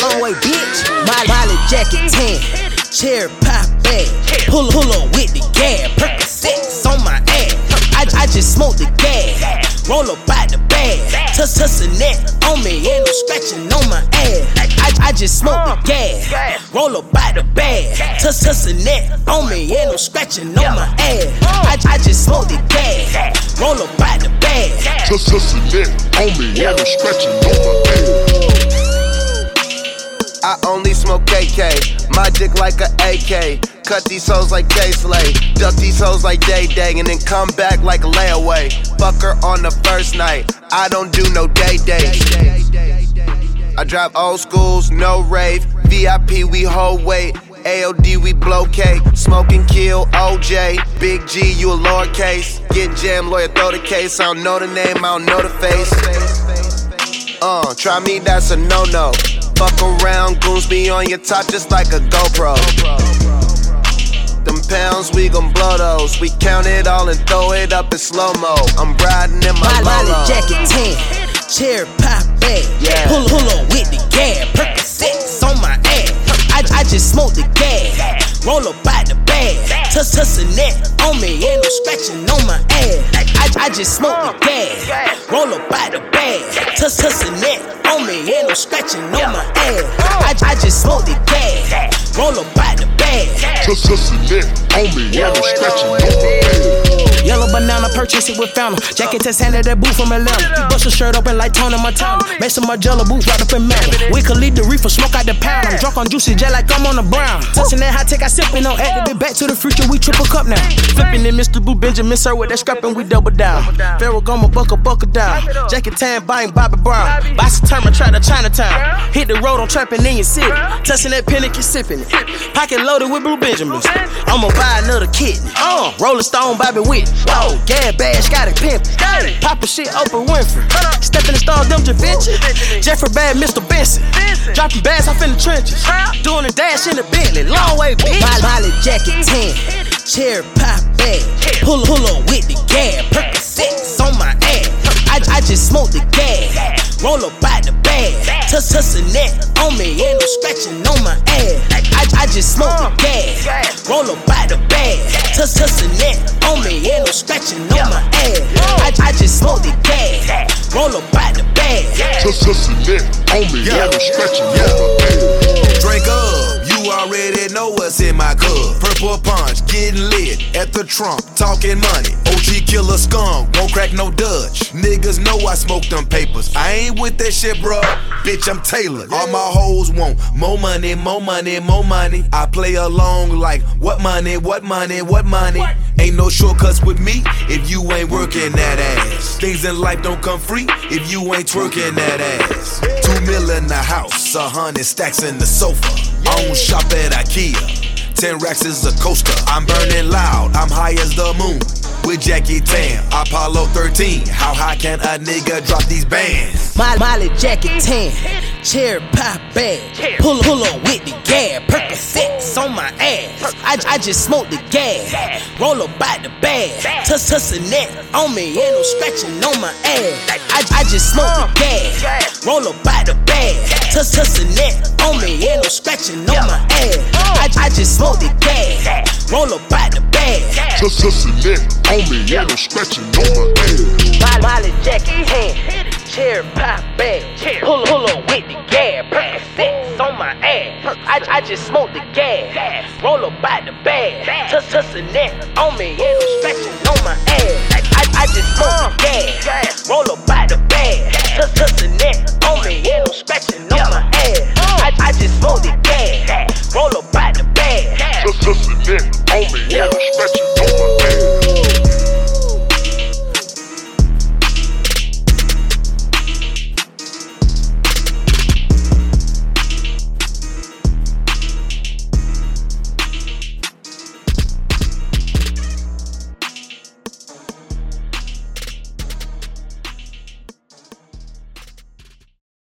Long way, bitch. My Miley jacket tan, cherry pop bag. Pull pull up with the gas, bag. Tuss tuss a net on me, ain't no scratching on my ass. I, I just smoke the gas, roll up by the bag. Tuss tuss a net on me, ain't no scratching on my ass. I, I just smoke the gas, roll up by the bag. Just just a net on me, ain't no scratching on my ass. I only smoke KK, my dick like a AK. Cut these hoes like Kay Slay, duck these hoes like Day Day, and then come back like a layaway. Fuck her on the first night, I don't do no day days. I drop old schools, no rave. VIP, we hold weight. AOD, we blow cake. Smoke and kill OJ. Big G, you a lowercase. Get jam, lawyer, throw the case. I don't know the name, I don't know the face. Uh, try me, that's a no no. Fuck around, goons be on your top just like a GoPro. Them pounds, we gon' blow those. We count it all and throw it up in slow mo. I'm riding in my Lolo. jacket tan, cherry pop bag. Yeah. Pull pull up with the gas, Percocets on my ass. I, I just smoked the gas, roll up by the tuss a net on me, ain't no scratching on my ass. I, I just smoke the gas, roll up by the bag. Tuss tuss a net on me, ain't no scratching on my ass. I, I just smoke the gas, roll up by the bag. Just just a net on me, and I'm scratching on my ass. Banana, purchase it with fountain. Jacket handed that boot from Atlanta. Bust a shirt open like Tony Montana. Make some Margiela boots right up in Manhattan. We could lead the reefer, smoke out the pound. I'm drunk on juicy jet like I'm on the brown. Touching that high tech, I sipping on active. Back to the future, we triple cup now. Flipping in Mr. Boo Benjamin, sir, with that scrapping, we double down. Goma, buckle, buckle down. Jacket tan, buying Bobby Brown. Boss determined, try to Chinatown. Hit the road, I'm trapping in your city. Touching that you sipping it. Pocket loaded with blue Benjamins. I'ma buy another kitten. Uh, Rolling Stone, Bobby Witt. Whoa, gas bash, got it pimpin'. Papa shit, Oprah Winfrey. Stepping the stars, them Da Vinci. Jeffrey Bad, Mr. Benson. Dropping bags off in the trenches. Doing a dash in the Bentley. Long way, bitch. Miley jacket tan, cherry pop bag. Pull pull up with the gas, Percocets on my ass. I, I just smoked the gas, roll up by the bag. Tuss tuss a net on me, ain't no scratching on my ass. I, I just smoked the gas, uh, roll up by the bag. Tuss tuss a net on me, ain't no scratching on my ass. I, I just smoked the gas, roll up by the bag. Just just a net on me, and I'm scratching on my ass. Drink up, you already know what's in my cup. Purple punch, getting lit at the trunk, talking money. OG killer skunk, won't crack no Dutch. Niggas know I smoke them papers. I ain't with that shit, bro. Bitch, I'm Taylor. All my hoes want more money, more money, more money. I play along like what money, what money, what money. Ain't no shortcuts with me if you ain't working that ass. Things in life don't come free if you ain't twerking that ass. Two mil in the house, a hundred stacks in the sofa. Don't shop at IKEA. Ten racks is a coaster. I'm burning loud, I'm high as the moon. With Jackie Tan, Apollo 13. How high can a nigga drop these bands? My Miley jacket tan, cherry pop bag. Pull pull up with the gas, Percocets on my ass. I, I just smoke the gas, roll up by the bag. Tuss tuss a net on me, ain't no scratching on my ass. I, I just smoke the gas, roll up by the bag. Tuss tuss a net on me, ain't no scratching on my ass. I, I just smoke the gas, roll up by the bag. Just just a net on me, and I'm scratching on my ass. My Miley jacket tan, cherry pop bag. I, just smoked the gas, roll up by the bag. Tuss tuss a net on me, ain't no scratching on my ass. I, I just smoked the gas, roll up by